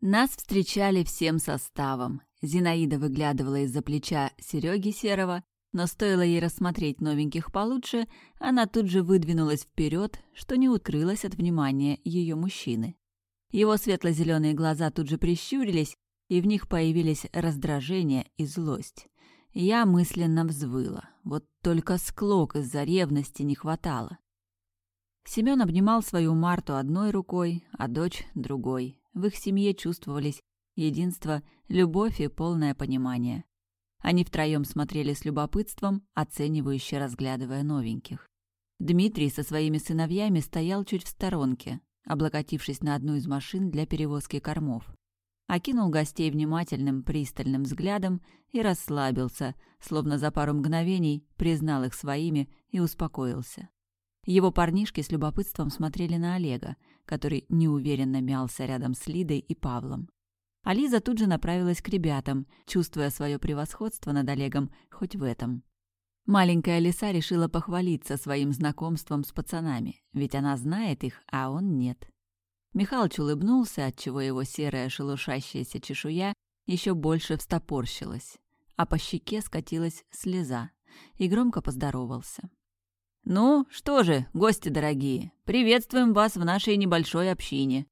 Нас встречали всем составом. Зинаида выглядывала из-за плеча Сереги Серого, но стоило ей рассмотреть новеньких получше, она тут же выдвинулась вперед, что не укрылась от внимания ее мужчины. Его светло-зеленые глаза тут же прищурились, и в них появились раздражение и злость. Я мысленно взвыла. Вот только склок из-за ревности не хватало. Семён обнимал свою Марту одной рукой, а дочь — другой. В их семье чувствовались единство, любовь и полное понимание. Они втроем смотрели с любопытством, оценивающе разглядывая новеньких. Дмитрий со своими сыновьями стоял чуть в сторонке, облокотившись на одну из машин для перевозки кормов. Окинул гостей внимательным, пристальным взглядом и расслабился, словно за пару мгновений признал их своими и успокоился. Его парнишки с любопытством смотрели на Олега, который неуверенно мялся рядом с Лидой и Павлом. А тут же направилась к ребятам, чувствуя свое превосходство над Олегом хоть в этом. Маленькая лиса решила похвалиться своим знакомством с пацанами, ведь она знает их, а он нет. Михалыч улыбнулся, отчего его серая шелушащаяся чешуя еще больше встопорщилась, а по щеке скатилась слеза, и громко поздоровался. «Ну, что же, гости дорогие, приветствуем вас в нашей небольшой общине.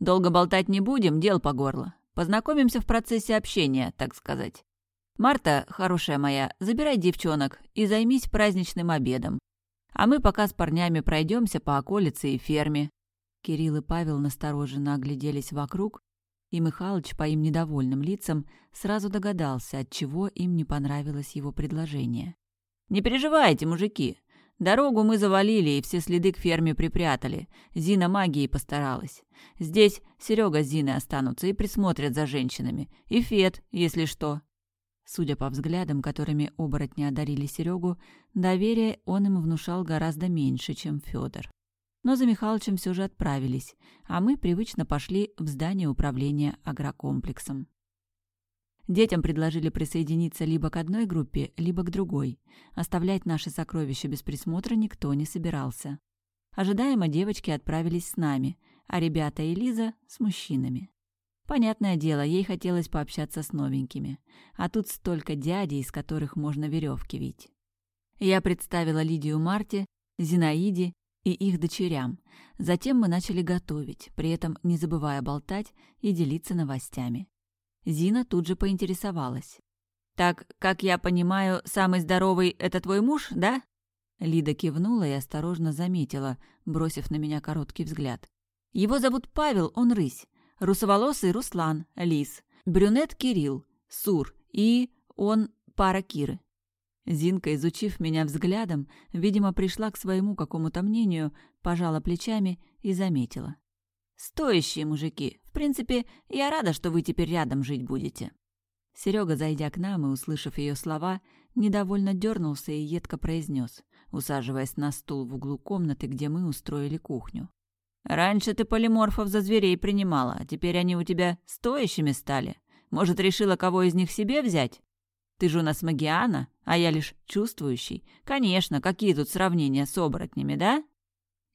Долго болтать не будем, дел по горло. Познакомимся в процессе общения, так сказать. Марта, хорошая моя, забирай девчонок и займись праздничным обедом. А мы пока с парнями пройдемся по околице и ферме». Кирилл и Павел настороженно огляделись вокруг, и Михалыч по им недовольным лицам сразу догадался, от чего им не понравилось его предложение. «Не переживайте, мужики. Дорогу мы завалили и все следы к ферме припрятали. Зина магией постаралась. Здесь Серега с Зиной останутся и присмотрят за женщинами. И Фет, если что. Судя по взглядам, которыми оборотни одарили Серегу, доверие он им внушал гораздо меньше, чем Федор. Но за Михалычем все же отправились, а мы привычно пошли в здание управления агрокомплексом. Детям предложили присоединиться либо к одной группе, либо к другой. Оставлять наши сокровища без присмотра никто не собирался. Ожидаемо девочки отправились с нами, а ребята и Лиза — с мужчинами. Понятное дело, ей хотелось пообщаться с новенькими. А тут столько дядей, из которых можно веревки вить. Я представила Лидию Марте, Зинаиде и их дочерям. Затем мы начали готовить, при этом не забывая болтать и делиться новостями. Зина тут же поинтересовалась. «Так, как я понимаю, самый здоровый — это твой муж, да?» Лида кивнула и осторожно заметила, бросив на меня короткий взгляд. «Его зовут Павел, он рысь. Русоволосый Руслан, лис. Брюнет Кирилл, сур. И он пара Киры». Зинка, изучив меня взглядом, видимо, пришла к своему какому-то мнению, пожала плечами и заметила. Стоящие мужики. В принципе, я рада, что вы теперь рядом жить будете. Серега, зайдя к нам и услышав ее слова, недовольно дернулся и едко произнес, усаживаясь на стул в углу комнаты, где мы устроили кухню. «Раньше ты полиморфов за зверей принимала, а теперь они у тебя стоящими стали. Может, решила кого из них себе взять? Ты же у нас магиана, а я лишь чувствующий. Конечно, какие тут сравнения с оборотнями, да?»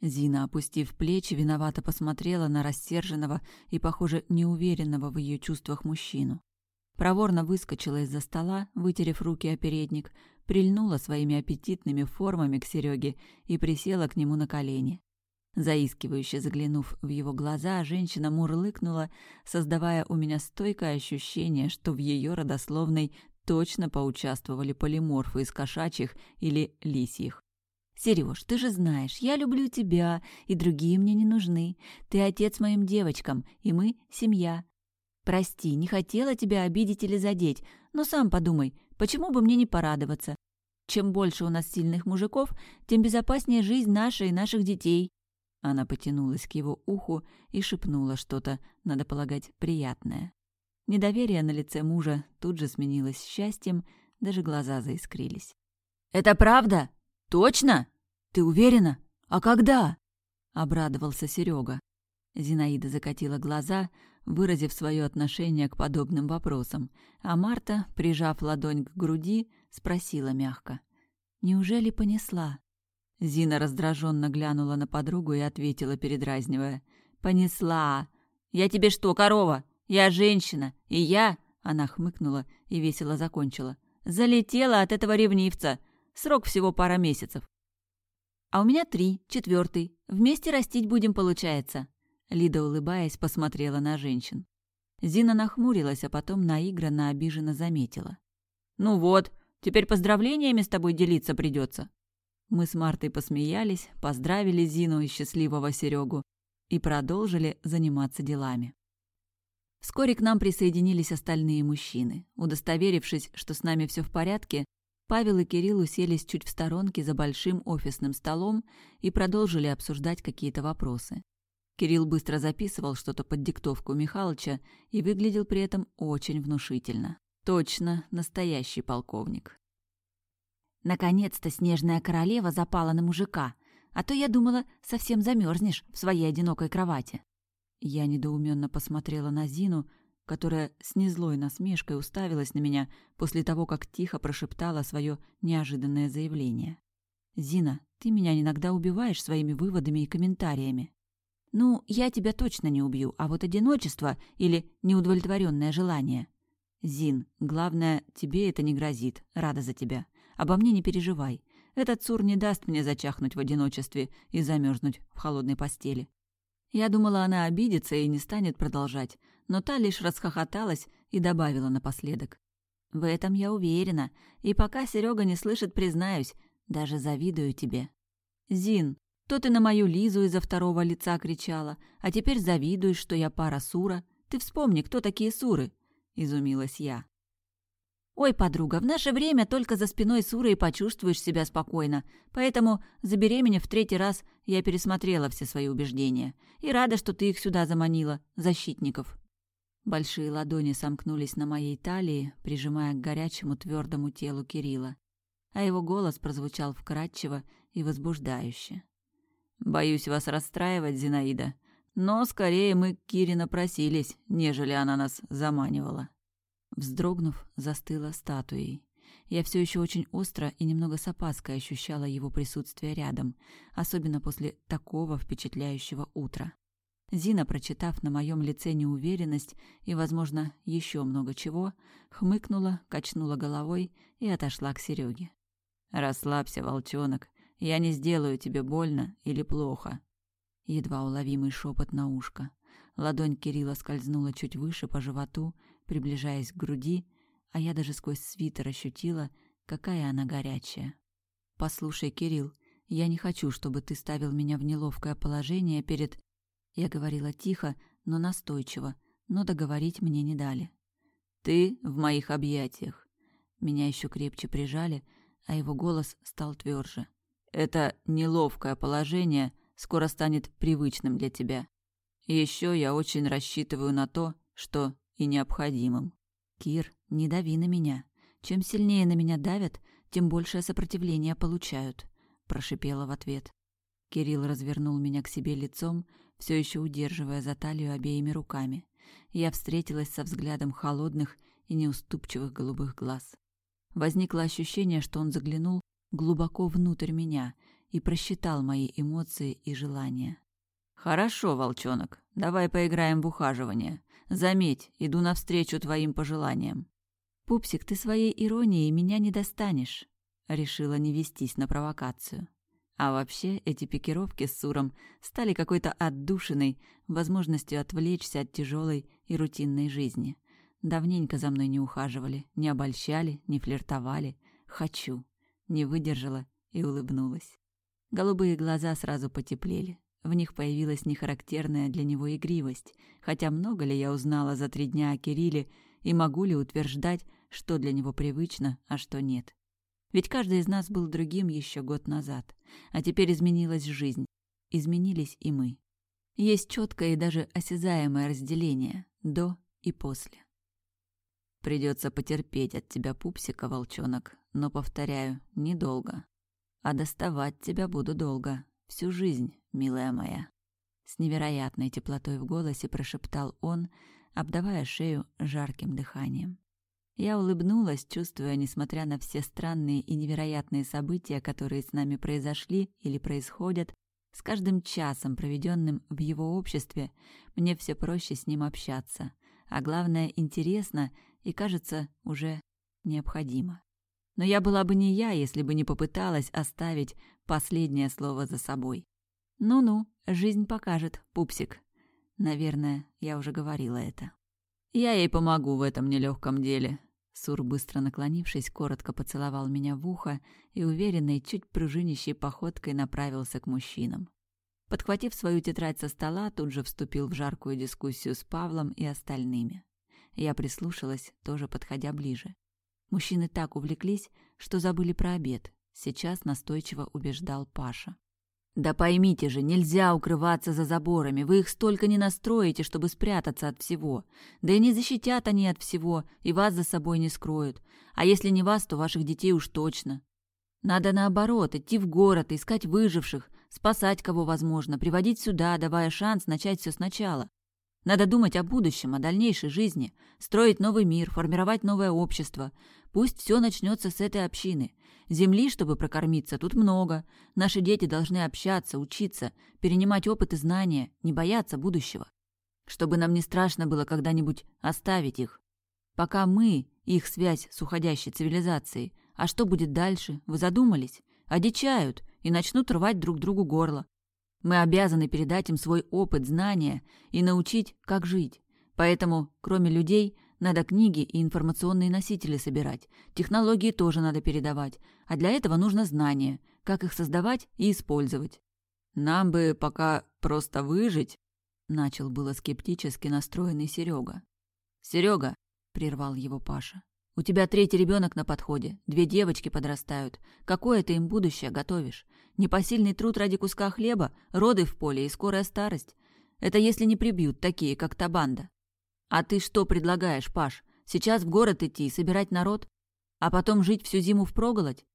Зина, опустив плечи, виновато посмотрела на рассерженного и, похоже, неуверенного в ее чувствах мужчину. Проворно выскочила из-за стола, вытерев руки о передник, прильнула своими аппетитными формами к Сереге и присела к нему на колени. Заискивающе заглянув в его глаза, женщина мурлыкнула, создавая у меня стойкое ощущение, что в ее родословной точно поучаствовали полиморфы из кошачьих или лисьих. Сереж, ты же знаешь, я люблю тебя, и другие мне не нужны. Ты отец моим девочкам, и мы — семья. Прости, не хотела тебя обидеть или задеть, но сам подумай, почему бы мне не порадоваться? Чем больше у нас сильных мужиков, тем безопаснее жизнь наша и наших детей». Она потянулась к его уху и шепнула что-то, надо полагать, приятное. Недоверие на лице мужа тут же сменилось счастьем, даже глаза заискрились. «Это правда?» «Точно? Ты уверена? А когда?» — обрадовался Серега. Зинаида закатила глаза, выразив свое отношение к подобным вопросам, а Марта, прижав ладонь к груди, спросила мягко. «Неужели понесла?» Зина раздраженно глянула на подругу и ответила, передразнивая. «Понесла! Я тебе что, корова? Я женщина, и я...» Она хмыкнула и весело закончила. «Залетела от этого ревнивца. Срок всего пара месяцев». «А у меня три, четвертый. Вместе растить будем, получается». Лида, улыбаясь, посмотрела на женщин. Зина нахмурилась, а потом наигранно обиженно заметила. «Ну вот, теперь поздравлениями с тобой делиться придется. Мы с Мартой посмеялись, поздравили Зину и счастливого Серегу и продолжили заниматься делами. Вскоре к нам присоединились остальные мужчины. Удостоверившись, что с нами все в порядке, Павел и Кирилл уселись чуть в сторонке за большим офисным столом и продолжили обсуждать какие-то вопросы. Кирилл быстро записывал что-то под диктовку Михалыча и выглядел при этом очень внушительно. Точно настоящий полковник. Наконец-то снежная королева запала на мужика, а то я думала, совсем замерзнешь в своей одинокой кровати. Я недоуменно посмотрела на Зину, которая с незлой насмешкой уставилась на меня после того, как тихо прошептала свое неожиданное заявление. «Зина, ты меня иногда убиваешь своими выводами и комментариями». «Ну, я тебя точно не убью, а вот одиночество или неудовлетворенное желание...» «Зин, главное, тебе это не грозит. Рада за тебя. Обо мне не переживай. Этот Цур не даст мне зачахнуть в одиночестве и замерзнуть в холодной постели. Я думала, она обидится и не станет продолжать, но та лишь расхохоталась и добавила напоследок. В этом я уверена, и пока Серега не слышит, признаюсь, даже завидую тебе. Зин, то ты на мою Лизу из-за второго лица кричала, а теперь завидуешь, что я пара Сура. Ты вспомни, кто такие Суры, изумилась я. «Ой, подруга, в наше время только за спиной Суры и почувствуешь себя спокойно, поэтому, забеременев в третий раз, я пересмотрела все свои убеждения. И рада, что ты их сюда заманила, защитников». Большие ладони сомкнулись на моей талии, прижимая к горячему твердому телу Кирилла. А его голос прозвучал вкрадчиво и возбуждающе. «Боюсь вас расстраивать, Зинаида, но скорее мы к Кире напросились, нежели она нас заманивала». Вздрогнув, застыла статуей. Я все еще очень остро и немного с опаской ощущала его присутствие рядом, особенно после такого впечатляющего утра. Зина, прочитав на моем лице неуверенность и, возможно, еще много чего, хмыкнула, качнула головой и отошла к Сереге. «Расслабься, волчонок, я не сделаю тебе больно или плохо». Едва уловимый шепот на ушко. Ладонь Кирилла скользнула чуть выше по животу, приближаясь к груди, а я даже сквозь свитер ощутила, какая она горячая. «Послушай, Кирилл, я не хочу, чтобы ты ставил меня в неловкое положение перед...» Я говорила тихо, но настойчиво, но договорить мне не дали. «Ты в моих объятиях». Меня еще крепче прижали, а его голос стал тверже. «Это неловкое положение скоро станет привычным для тебя. еще я очень рассчитываю на то, что и необходимым. Кир, не дави на меня. Чем сильнее на меня давят, тем большее сопротивление получают, прошипела в ответ. Кирилл развернул меня к себе лицом, все еще удерживая за талию обеими руками. Я встретилась со взглядом холодных и неуступчивых голубых глаз. Возникло ощущение, что он заглянул глубоко внутрь меня и просчитал мои эмоции и желания. «Хорошо, волчонок, давай поиграем в ухаживание. Заметь, иду навстречу твоим пожеланиям. Пупсик, ты своей иронией меня не достанешь. Решила не вестись на провокацию. А вообще, эти пикировки с Суром стали какой-то отдушиной, возможностью отвлечься от тяжелой и рутинной жизни. Давненько за мной не ухаживали, не обольщали, не флиртовали. Хочу. Не выдержала и улыбнулась. Голубые глаза сразу потеплели. В них появилась нехарактерная для него игривость, хотя много ли я узнала за три дня о Кирилле и могу ли утверждать, что для него привычно, а что нет. Ведь каждый из нас был другим еще год назад, а теперь изменилась жизнь, изменились и мы. Есть четкое и даже осязаемое разделение до и после. Придется потерпеть от тебя, пупсика, волчонок, но, повторяю, недолго. А доставать тебя буду долго, всю жизнь, милая моя!» С невероятной теплотой в голосе прошептал он, обдавая шею жарким дыханием. Я улыбнулась, чувствуя, несмотря на все странные и невероятные события, которые с нами произошли или происходят, с каждым часом, проведенным в его обществе, мне все проще с ним общаться, а главное, интересно и, кажется, уже необходимо. Но я была бы не я, если бы не попыталась оставить последнее слово за собой. Ну-ну, жизнь покажет, пупсик. Наверное, я уже говорила это. Я ей помогу в этом нелегком деле. Сур, быстро наклонившись, коротко поцеловал меня в ухо и уверенной, чуть пружинищей походкой направился к мужчинам. Подхватив свою тетрадь со стола, тут же вступил в жаркую дискуссию с Павлом и остальными. Я прислушалась, тоже подходя ближе. Мужчины так увлеклись, что забыли про обед. Сейчас настойчиво убеждал Паша. «Да поймите же, нельзя укрываться за заборами. Вы их столько не настроите, чтобы спрятаться от всего. Да и не защитят они от всего, и вас за собой не скроют. А если не вас, то ваших детей уж точно. Надо наоборот, идти в город, искать выживших, спасать кого возможно, приводить сюда, давая шанс начать все сначала. Надо думать о будущем, о дальнейшей жизни, строить новый мир, формировать новое общество. Пусть все начнется с этой общины. Земли, чтобы прокормиться, тут много. Наши дети должны общаться, учиться, перенимать опыт и знания, не бояться будущего. Чтобы нам не страшно было когда-нибудь оставить их. Пока мы, их связь с уходящей цивилизацией. А что будет дальше? Вы задумались? Одичают и начнут рвать друг другу горло. Мы обязаны передать им свой опыт, знания и научить, как жить. Поэтому, кроме людей, надо книги и информационные носители собирать. Технологии тоже надо передавать. А для этого нужно знание, как их создавать и использовать. Нам бы пока просто выжить, начал было скептически настроенный Серега. Серега, прервал его Паша. У тебя третий ребенок на подходе, две девочки подрастают. Какое ты им будущее готовишь? Непосильный труд ради куска хлеба, роды в поле и скорая старость. Это если не прибьют такие, как та банда. А ты что предлагаешь, Паш? Сейчас в город идти и собирать народ? А потом жить всю зиму впроголодь?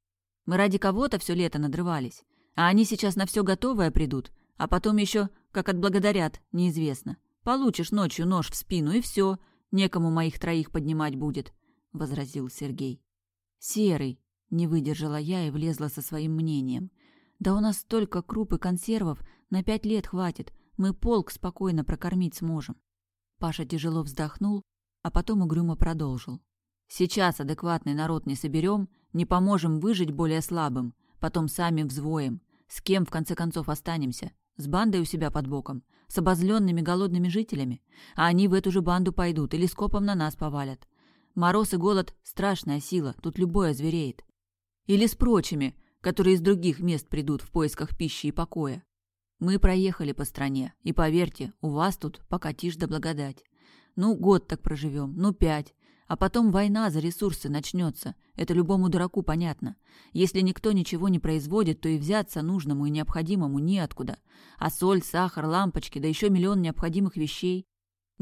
Мы ради кого-то все лето надрывались. А они сейчас на все готовое придут, а потом еще, как отблагодарят, неизвестно. Получишь ночью нож в спину, и все. Некому моих троих поднимать будет. — возразил Сергей. «Серый!» — не выдержала я и влезла со своим мнением. «Да у нас столько круп и консервов, на пять лет хватит, мы полк спокойно прокормить сможем». Паша тяжело вздохнул, а потом угрюмо продолжил. «Сейчас адекватный народ не соберем, не поможем выжить более слабым, потом сами взвоем. С кем, в конце концов, останемся? С бандой у себя под боком? С обозленными голодными жителями? А они в эту же банду пойдут или скопом на нас повалят. Мороз и голод – страшная сила, тут любое звереет. Или с прочими, которые из других мест придут в поисках пищи и покоя. Мы проехали по стране, и поверьте, у вас тут пока тишь да благодать. Ну, год так проживем, ну, пять. А потом война за ресурсы начнется. Это любому дураку понятно. Если никто ничего не производит, то и взяться нужному и необходимому неоткуда. А соль, сахар, лампочки, да еще миллион необходимых вещей.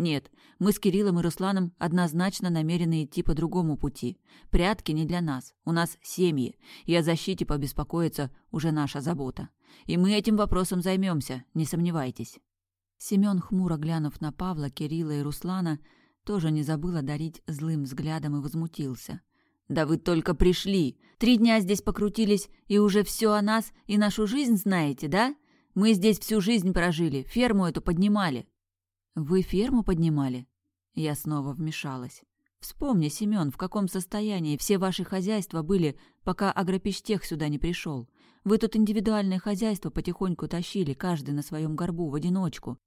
Нет, мы с Кириллом и Русланом однозначно намерены идти по другому пути. Прятки не для нас, у нас семьи, и о защите побеспокоиться уже наша забота. И мы этим вопросом займемся, не сомневайтесь». Семен, хмуро глянув на Павла, Кирилла и Руслана, тоже не забыл одарить злым взглядом и возмутился. «Да вы только пришли! Три дня здесь покрутились, и уже все о нас и нашу жизнь знаете, да? Мы здесь всю жизнь прожили, ферму эту поднимали. «Вы ферму поднимали?» Я снова вмешалась. «Вспомни, Семен, в каком состоянии все ваши хозяйства были, пока агропештех сюда не пришел. Вы тут индивидуальное хозяйство потихоньку тащили, каждый на своем горбу, в одиночку.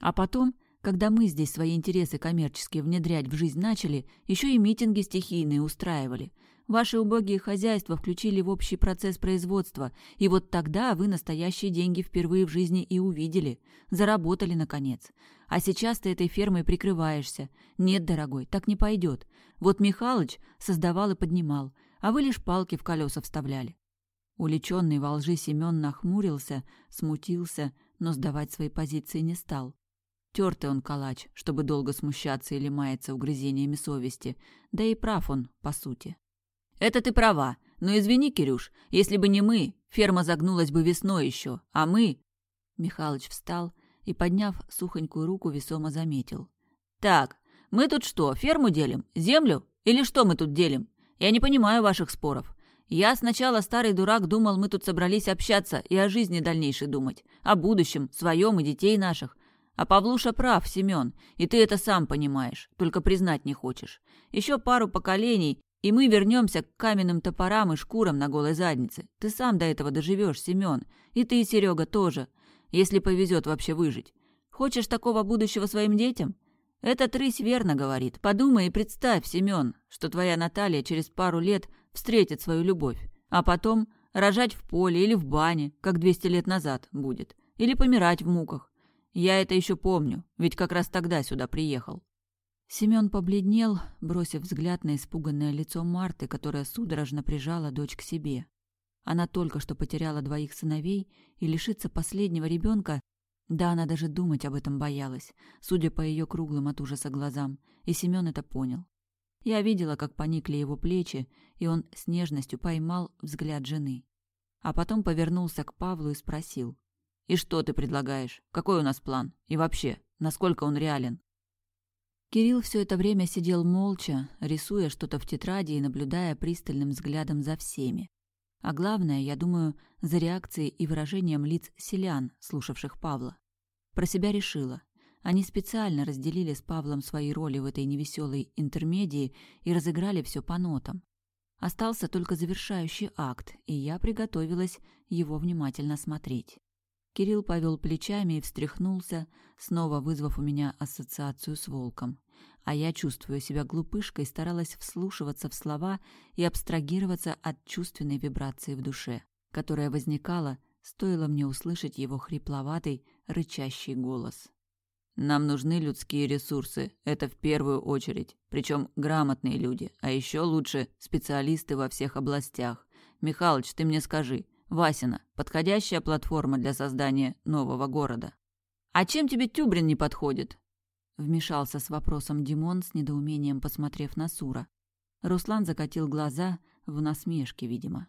А потом, когда мы здесь свои интересы коммерческие внедрять в жизнь начали, еще и митинги стихийные устраивали. Ваши убогие хозяйства включили в общий процесс производства, и вот тогда вы настоящие деньги впервые в жизни и увидели. Заработали, наконец. А сейчас ты этой фермой прикрываешься. Нет, дорогой, так не пойдет. Вот Михалыч создавал и поднимал, а вы лишь палки в колеса вставляли. Уличенный во лжи Семен нахмурился, смутился, но сдавать свои позиции не стал. Тертый он калач, чтобы долго смущаться или маяться угрызениями совести, да и прав он, по сути. «Это ты права. Но извини, Кирюш, если бы не мы, ферма загнулась бы весной еще, а мы...» Михалыч встал и, подняв сухонькую руку, весомо заметил. «Так, мы тут что, ферму делим? Землю? Или что мы тут делим? Я не понимаю ваших споров. Я сначала, старый дурак, думал, мы тут собрались общаться и о жизни дальнейшей думать, о будущем, своем и детей наших. А Павлуша прав, Семен, и ты это сам понимаешь, только признать не хочешь. Еще пару поколений, и мы вернемся к каменным топорам и шкурам на голой заднице. Ты сам до этого доживешь, Семен. И ты, Серега, тоже. Если повезет вообще выжить. Хочешь такого будущего своим детям? Этот рысь верно говорит. Подумай и представь, Семен, что твоя Наталья через пару лет встретит свою любовь. А потом рожать в поле или в бане, как 200 лет назад будет. Или помирать в муках. Я это еще помню, ведь как раз тогда сюда приехал. Семён побледнел, бросив взгляд на испуганное лицо Марты, которая судорожно прижала дочь к себе. Она только что потеряла двоих сыновей, и лишиться последнего ребенка, да она даже думать об этом боялась, судя по ее круглым от ужаса глазам, и Семён это понял. Я видела, как поникли его плечи, и он с нежностью поймал взгляд жены. А потом повернулся к Павлу и спросил. «И что ты предлагаешь? Какой у нас план? И вообще, насколько он реален?» Кирилл все это время сидел молча, рисуя что-то в тетради и наблюдая пристальным взглядом за всеми. А главное, я думаю, за реакцией и выражением лиц селян, слушавших Павла. Про себя решила. Они специально разделили с Павлом свои роли в этой невеселой интермедии и разыграли все по нотам. Остался только завершающий акт, и я приготовилась его внимательно смотреть. Кирилл повел плечами и встряхнулся, снова вызвав у меня ассоциацию с волком. А я, чувствуя себя глупышкой, старалась вслушиваться в слова и абстрагироваться от чувственной вибрации в душе, которая возникала, стоило мне услышать его хрипловатый, рычащий голос. «Нам нужны людские ресурсы, это в первую очередь, причем грамотные люди, а еще лучше специалисты во всех областях. Михалыч, ты мне скажи, Васина – подходящая платформа для создания нового города. «А чем тебе Тюбрин не подходит?» Вмешался с вопросом Димон, с недоумением посмотрев на Сура. Руслан закатил глаза в насмешке, видимо.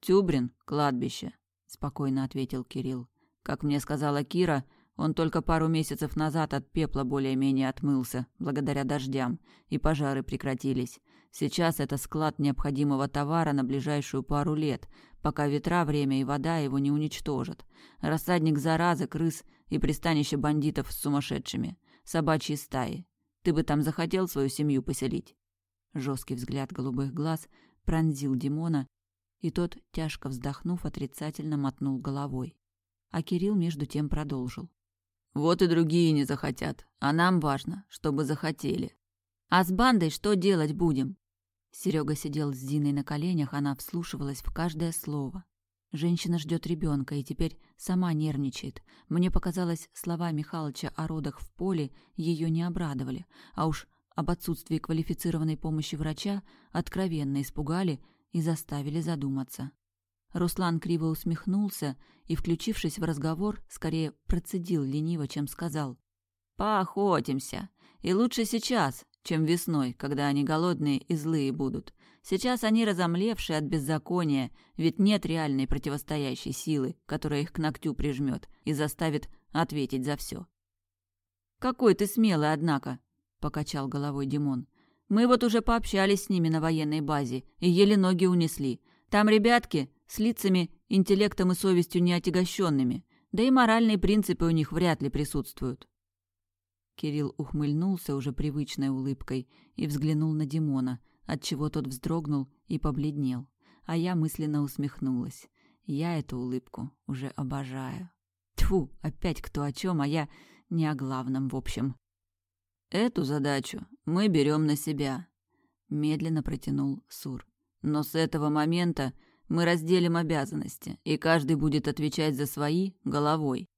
«Тюбрин – кладбище», – спокойно ответил Кирилл. «Как мне сказала Кира, он только пару месяцев назад от пепла более-менее отмылся, благодаря дождям, и пожары прекратились. Сейчас это склад необходимого товара на ближайшую пару лет, пока ветра, время и вода его не уничтожат. Рассадник заразы, крыс и пристанище бандитов с сумасшедшими. Собачьи стаи. Ты бы там захотел свою семью поселить?» Жесткий взгляд голубых глаз пронзил Димона, и тот, тяжко вздохнув, отрицательно мотнул головой. А Кирилл между тем продолжил. «Вот и другие не захотят, а нам важно, чтобы захотели. А с бандой что делать будем? Серега сидел с Диной на коленях, она вслушивалась в каждое слово. Женщина ждет ребенка и теперь сама нервничает. Мне показалось, слова Михалыча о родах в поле ее не обрадовали, а уж об отсутствии квалифицированной помощи врача откровенно испугали и заставили задуматься. Руслан криво усмехнулся и, включившись в разговор, скорее процедил лениво, чем сказал. «Поохотимся. И лучше сейчас, чем весной, когда они голодные и злые будут. Сейчас они разомлевшие от беззакония, ведь нет реальной противостоящей силы, которая их к ногтю прижмет и заставит ответить за все. «Какой ты смелый, однако!» — покачал головой Димон. «Мы вот уже пообщались с ними на военной базе и еле ноги унесли. Там ребятки с лицами, интеллектом и совестью неотягощенными, да и моральные принципы у них вряд ли присутствуют. Кирилл ухмыльнулся уже привычной улыбкой и взглянул на Димона, отчего тот вздрогнул и побледнел. А я мысленно усмехнулась. Я эту улыбку уже обожаю. Тьфу, опять кто о чем, а я не о главном в общем. Эту задачу мы берем на себя, медленно протянул Сур. Но с этого момента мы разделим обязанности, и каждый будет отвечать за свои головой.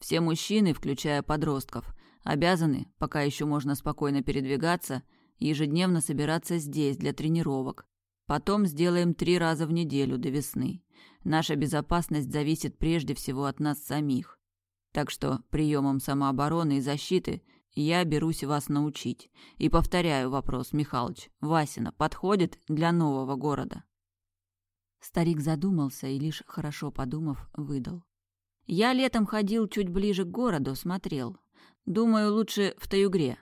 Все мужчины, включая подростков, Обязаны, пока еще можно спокойно передвигаться, ежедневно собираться здесь для тренировок. Потом сделаем три раза в неделю до весны. Наша безопасность зависит прежде всего от нас самих. Так что приемам самообороны и защиты я берусь вас научить. И повторяю вопрос, Михалыч. Васина подходит для нового города?» Старик задумался и лишь хорошо подумав, выдал. «Я летом ходил чуть ближе к городу, смотрел. Думаю, лучше в Таюгре.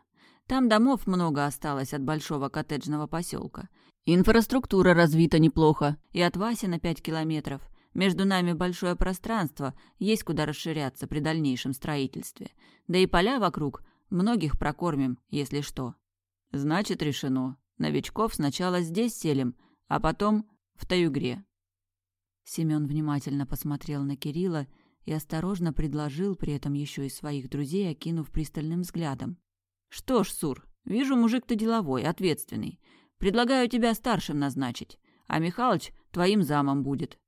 Там домов много осталось от большого коттеджного поселка. Инфраструктура развита неплохо. И от Васи на пять километров. Между нами большое пространство, есть куда расширяться при дальнейшем строительстве. Да и поля вокруг, многих прокормим, если что. Значит, решено. Новичков сначала здесь селим, а потом в Таюгре. Семён внимательно посмотрел на Кирилла и осторожно предложил при этом еще и своих друзей, окинув пристальным взглядом. «Что ж, Сур, вижу, мужик ты деловой, ответственный. Предлагаю тебя старшим назначить, а Михалыч твоим замом будет».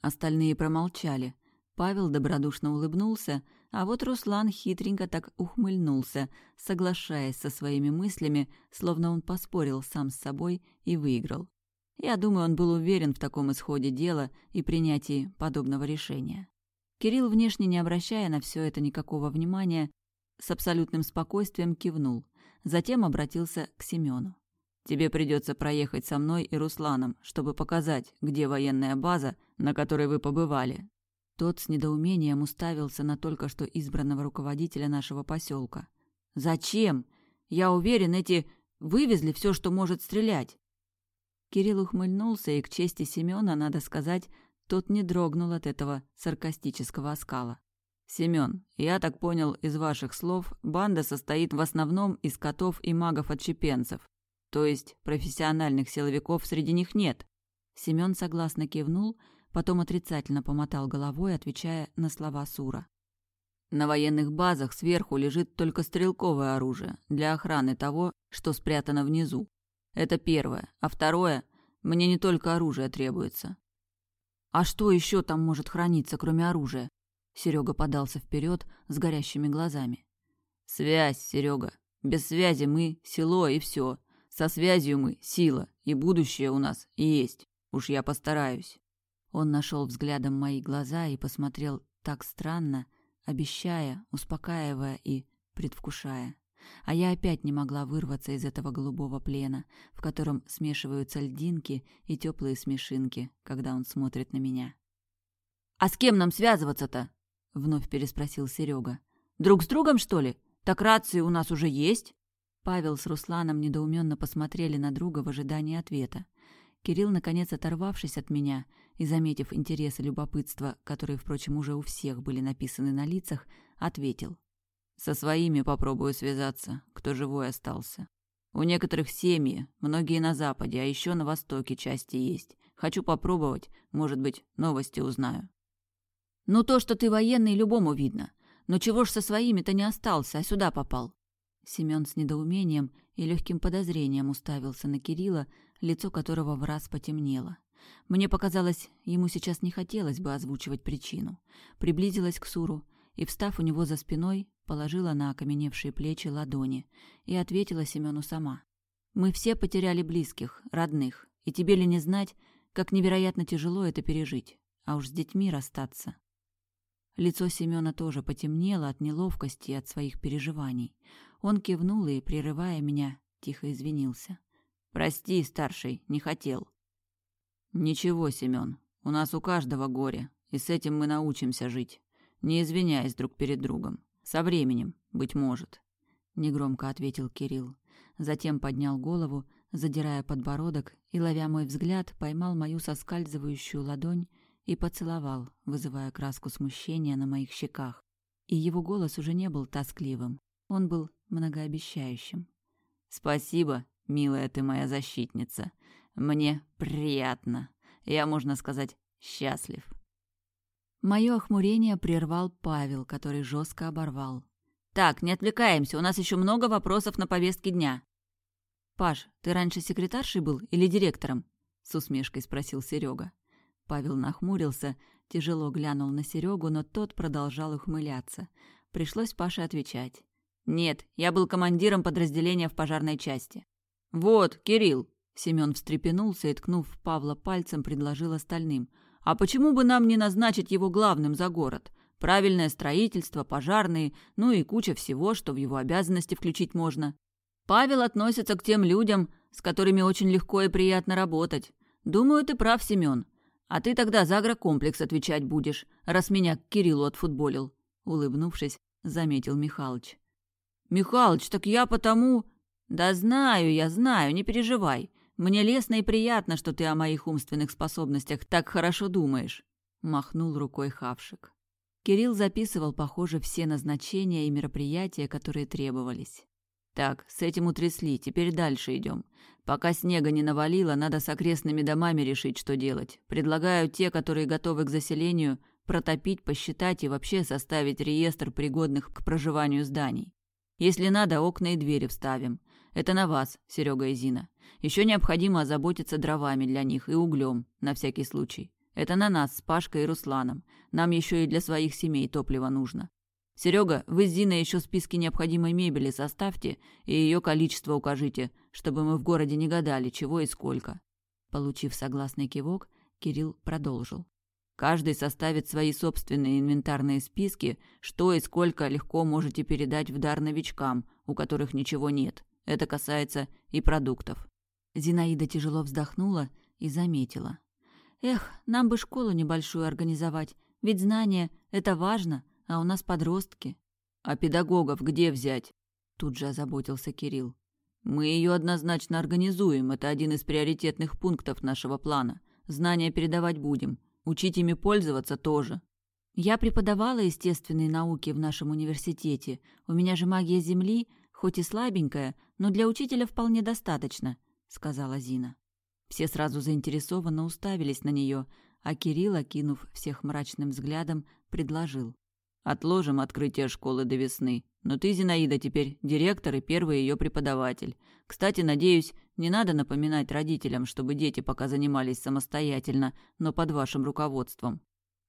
Остальные промолчали. Павел добродушно улыбнулся, а вот Руслан хитренько так ухмыльнулся, соглашаясь со своими мыслями, словно он поспорил сам с собой и выиграл. Я думаю, он был уверен в таком исходе дела и принятии подобного решения. Кирилл, внешне не обращая на все это никакого внимания, с абсолютным спокойствием кивнул, затем обратился к Семену. «Тебе придется проехать со мной и Русланом, чтобы показать, где военная база, на которой вы побывали». Тот с недоумением уставился на только что избранного руководителя нашего поселка. «Зачем? Я уверен, эти вывезли все, что может стрелять. Кирилл ухмыльнулся, и к чести Семёна, надо сказать, тот не дрогнул от этого саркастического оскала. «Семён, я так понял из ваших слов, банда состоит в основном из котов и магов-отщепенцев. То есть профессиональных силовиков среди них нет?» Семён согласно кивнул, потом отрицательно помотал головой, отвечая на слова Сура. На военных базах сверху лежит только стрелковое оружие для охраны того, что спрятано внизу. Это первое. А второе, мне не только оружие требуется. А что еще там может храниться, кроме оружия? Серега подался вперед с горящими глазами. Связь, Серега. Без связи мы село и все. Со связью мы сила, и будущее у нас есть. Уж я постараюсь. Он нашел взглядом мои глаза и посмотрел так странно, обещая, успокаивая и предвкушая. А я опять не могла вырваться из этого голубого плена, в котором смешиваются льдинки и теплые смешинки, когда он смотрит на меня. «А с кем нам связываться-то?» — вновь переспросил Серега. «Друг с другом, что ли? Так рации у нас уже есть?» Павел с Русланом недоуменно посмотрели на друга в ожидании ответа. Кирилл, наконец оторвавшись от меня и заметив интерес и любопытство, которые, впрочем, уже у всех были написаны на лицах, ответил. Со своими попробую связаться, кто живой остался. У некоторых семьи, многие на Западе, а еще на Востоке части есть. Хочу попробовать, может быть, новости узнаю. Ну то, что ты военный, любому видно. Но чего ж со своими-то не остался, а сюда попал? Семен с недоумением и легким подозрением уставился на Кирилла, лицо которого в раз потемнело. Мне показалось, ему сейчас не хотелось бы озвучивать причину. Приблизилась к Суру и, встав у него за спиной, положила на окаменевшие плечи ладони и ответила Семену сама. «Мы все потеряли близких, родных, и тебе ли не знать, как невероятно тяжело это пережить, а уж с детьми расстаться». Лицо Семена тоже потемнело от неловкости и от своих переживаний. Он кивнул и, прерывая меня, тихо извинился. «Прости, старший, не хотел». «Ничего, Семен, у нас у каждого горе, и с этим мы научимся жить, не извиняясь друг перед другом. Со временем, быть может, негромко ответил Кирилл. Затем поднял голову, задирая подбородок и ловя мой взгляд, поймал мою соскальзывающую ладонь и поцеловал, вызывая краску смущения на моих щеках. И его голос уже не был тоскливым, он был многообещающим. Спасибо, милая ты моя защитница. Мне приятно. Я, можно сказать, счастлив. Мое охмурение прервал Павел, который жестко оборвал. «Так, не отвлекаемся, у нас еще много вопросов на повестке дня». «Паш, ты раньше секретаршей был или директором?» — с усмешкой спросил Серега. Павел нахмурился, тяжело глянул на Серегу, но тот продолжал ухмыляться. Пришлось Паше отвечать. «Нет, я был командиром подразделения в пожарной части». «Вот, Кирилл!» Семен встрепенулся и, ткнув Павла пальцем, предложил остальным — а почему бы нам не назначить его главным за город? Правильное строительство, пожарные, ну и куча всего, что в его обязанности включить можно. Павел относится к тем людям, с которыми очень легко и приятно работать. Думаю, ты прав, Семен. А ты тогда за агрокомплекс отвечать будешь, раз меня к Кириллу отфутболил. Улыбнувшись, заметил Михалыч. Михалыч, так я потому... Да знаю, я знаю, не переживай. Мне лестно и приятно, что ты о моих умственных способностях так хорошо думаешь», — махнул рукой Хавшик. Кирилл записывал, похоже, все назначения и мероприятия, которые требовались. «Так, с этим утрясли, теперь дальше идем. Пока снега не навалило, надо с окрестными домами решить, что делать. Предлагаю те, которые готовы к заселению, протопить, посчитать и вообще составить реестр пригодных к проживанию зданий. Если надо, окна и двери вставим. Это на вас, Серега и Зина. Еще необходимо озаботиться дровами для них и углем, на всякий случай. Это на нас с Пашкой и Русланом. Нам еще и для своих семей топливо нужно. Серега, вы с Зиной еще списки необходимой мебели составьте и ее количество укажите, чтобы мы в городе не гадали, чего и сколько. Получив согласный кивок, Кирилл продолжил. Каждый составит свои собственные инвентарные списки, что и сколько легко можете передать в дар новичкам, у которых ничего нет. Это касается и продуктов. Зинаида тяжело вздохнула и заметила. «Эх, нам бы школу небольшую организовать, ведь знания — это важно, а у нас подростки. А педагогов где взять? Тут же озаботился Кирилл. Мы ее однозначно организуем, это один из приоритетных пунктов нашего плана. Знания передавать будем, учить ими пользоваться тоже. Я преподавала естественные науки в нашем университете. У меня же магия Земли, хоть и слабенькая, но для учителя вполне достаточно, сказала Зина. Все сразу заинтересованно уставились на нее, а Кирилл, окинув всех мрачным взглядом, предложил. Отложим открытие школы до весны. Но ты, Зинаида, теперь директор и первый ее преподаватель. Кстати, надеюсь, не надо напоминать родителям, чтобы дети пока занимались самостоятельно, но под вашим руководством.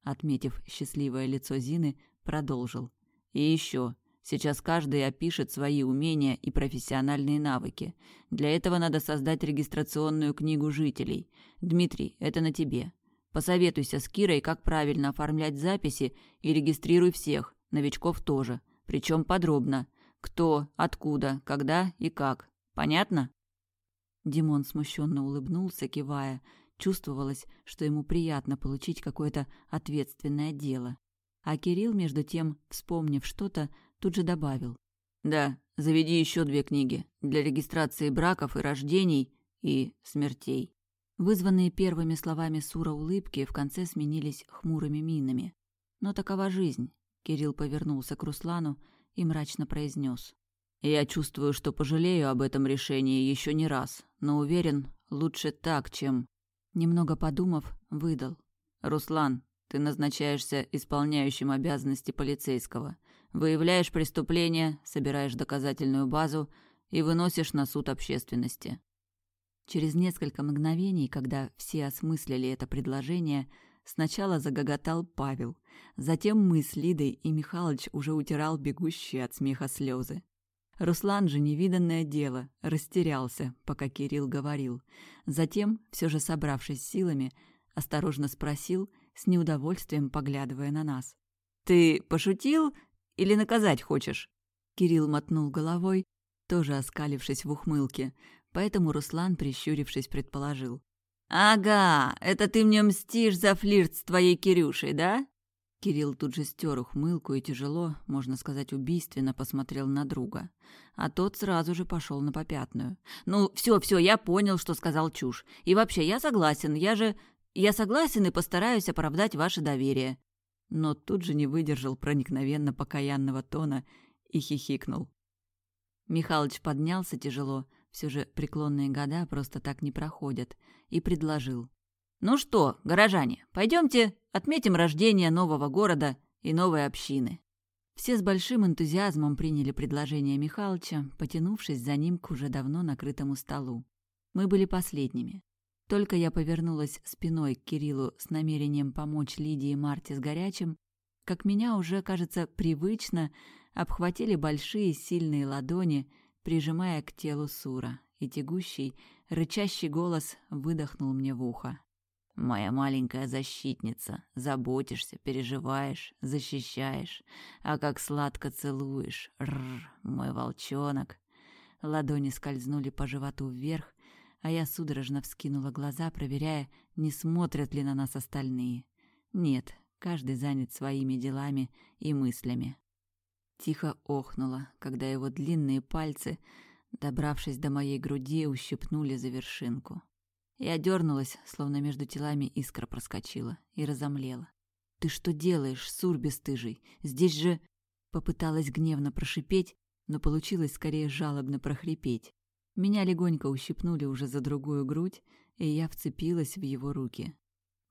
Отметив счастливое лицо Зины, продолжил. И еще. Сейчас каждый опишет свои умения и профессиональные навыки. Для этого надо создать регистрационную книгу жителей. Дмитрий, это на тебе. Посоветуйся с Кирой, как правильно оформлять записи и регистрируй всех, новичков тоже, причем подробно. Кто, откуда, когда и как. Понятно? Димон смущенно улыбнулся, кивая. Чувствовалось, что ему приятно получить какое-то ответственное дело. А Кирилл, между тем, вспомнив что-то, тут же добавил. «Да, заведи еще две книги для регистрации браков и рождений и смертей». Вызванные первыми словами Сура улыбки в конце сменились хмурыми минами. Но такова жизнь. Кирилл повернулся к Руслану и мрачно произнес. «Я чувствую, что пожалею об этом решении еще не раз, но уверен, лучше так, чем...» Немного подумав, выдал. «Руслан, ты назначаешься исполняющим обязанности полицейского. Выявляешь преступление, собираешь доказательную базу и выносишь на суд общественности. Через несколько мгновений, когда все осмыслили это предложение, сначала загоготал Павел, затем мы с Лидой и Михалыч уже утирал бегущие от смеха слезы. Руслан же невиданное дело, растерялся, пока Кирилл говорил. Затем, все же собравшись силами, осторожно спросил, с неудовольствием поглядывая на нас. «Ты пошутил или наказать хочешь?» Кирилл мотнул головой, тоже оскалившись в ухмылке, поэтому Руслан, прищурившись, предположил. «Ага, это ты мне мстишь за флирт с твоей Кирюшей, да?» Кирилл тут же стер ухмылку и тяжело, можно сказать, убийственно посмотрел на друга. А тот сразу же пошел на попятную. «Ну, все, все, я понял, что сказал чушь. И вообще, я согласен, я же... Я согласен и постараюсь оправдать ваше доверие». Но тут же не выдержал проникновенно покаянного тона и хихикнул. Михалыч поднялся тяжело, все же преклонные года просто так не проходят, и предложил. «Ну что, горожане, пойдемте отметим рождение нового города и новой общины». Все с большим энтузиазмом приняли предложение Михалыча, потянувшись за ним к уже давно накрытому столу. Мы были последними. Только я повернулась спиной к Кириллу с намерением помочь Лидии и Марте с горячим, как меня уже, кажется, привычно обхватили большие сильные ладони – прижимая к телу Сура, и тягущий, рычащий голос выдохнул мне в ухо. «Моя маленькая защитница, заботишься, переживаешь, защищаешь, а как сладко целуешь, рр, мой волчонок!» Ладони скользнули по животу вверх, а я судорожно вскинула глаза, проверяя, не смотрят ли на нас остальные. Нет, каждый занят своими делами и мыслями. Тихо охнула, когда его длинные пальцы Добравшись до моей груди, ущипнули за вершинку. Я дернулась, словно между телами искра проскочила, и разомлела. «Ты что делаешь, сур бесстыжий? Здесь же...» Попыталась гневно прошипеть, но получилось скорее жалобно прохрипеть. Меня легонько ущипнули уже за другую грудь, и я вцепилась в его руки.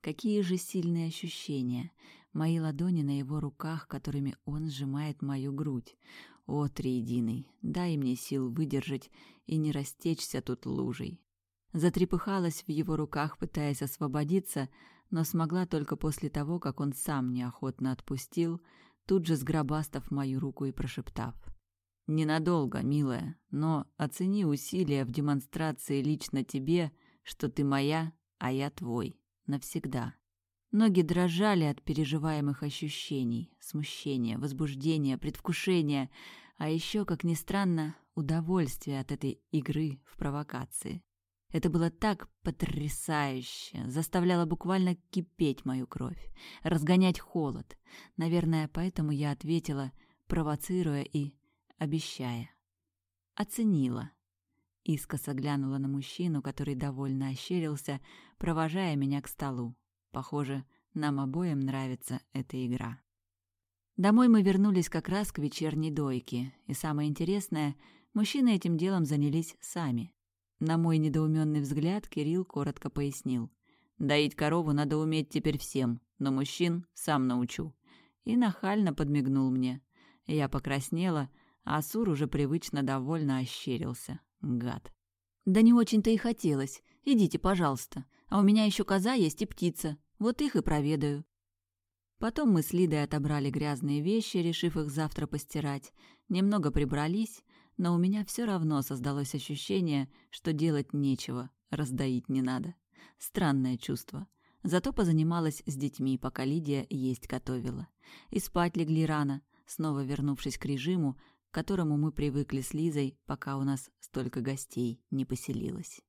Какие же сильные ощущения! Мои ладони на его руках, которыми он сжимает мою грудь. О, Триединый, дай мне сил выдержать и не растечься тут лужей. Затрепыхалась в его руках, пытаясь освободиться, но смогла только после того, как он сам неохотно отпустил, тут же сгробастав мою руку и прошептав. «Ненадолго, милая, но оцени усилия в демонстрации лично тебе, что ты моя, а я твой, навсегда». Ноги дрожали от переживаемых ощущений, смущения, возбуждения, предвкушения, а еще, как ни странно, удовольствия от этой игры в провокации. Это было так потрясающе, заставляло буквально кипеть мою кровь, разгонять холод. Наверное, поэтому я ответила, провоцируя и обещая. Оценила. Искоса глянула на мужчину, который довольно ощерился, провожая меня к столу. Похоже, нам обоим нравится эта игра. Домой мы вернулись как раз к вечерней дойке, и самое интересное, мужчины этим делом занялись сами. На мой недоуменный взгляд Кирилл коротко пояснил. «Доить корову надо уметь теперь всем, но мужчин сам научу». И нахально подмигнул мне. Я покраснела, Асур уже привычно довольно ощерился. Гад. «Да не очень-то и хотелось. Идите, пожалуйста. А у меня еще коза есть и птица. Вот их и проведаю». Потом мы с Лидой отобрали грязные вещи, решив их завтра постирать. Немного прибрались, но у меня все равно создалось ощущение, что делать нечего, раздоить не надо. Странное чувство. Зато позанималась с детьми, пока Лидия есть готовила. И спать легли рано, снова вернувшись к режиму, к которому мы привыкли с Лизой, пока у нас столько гостей не поселилось.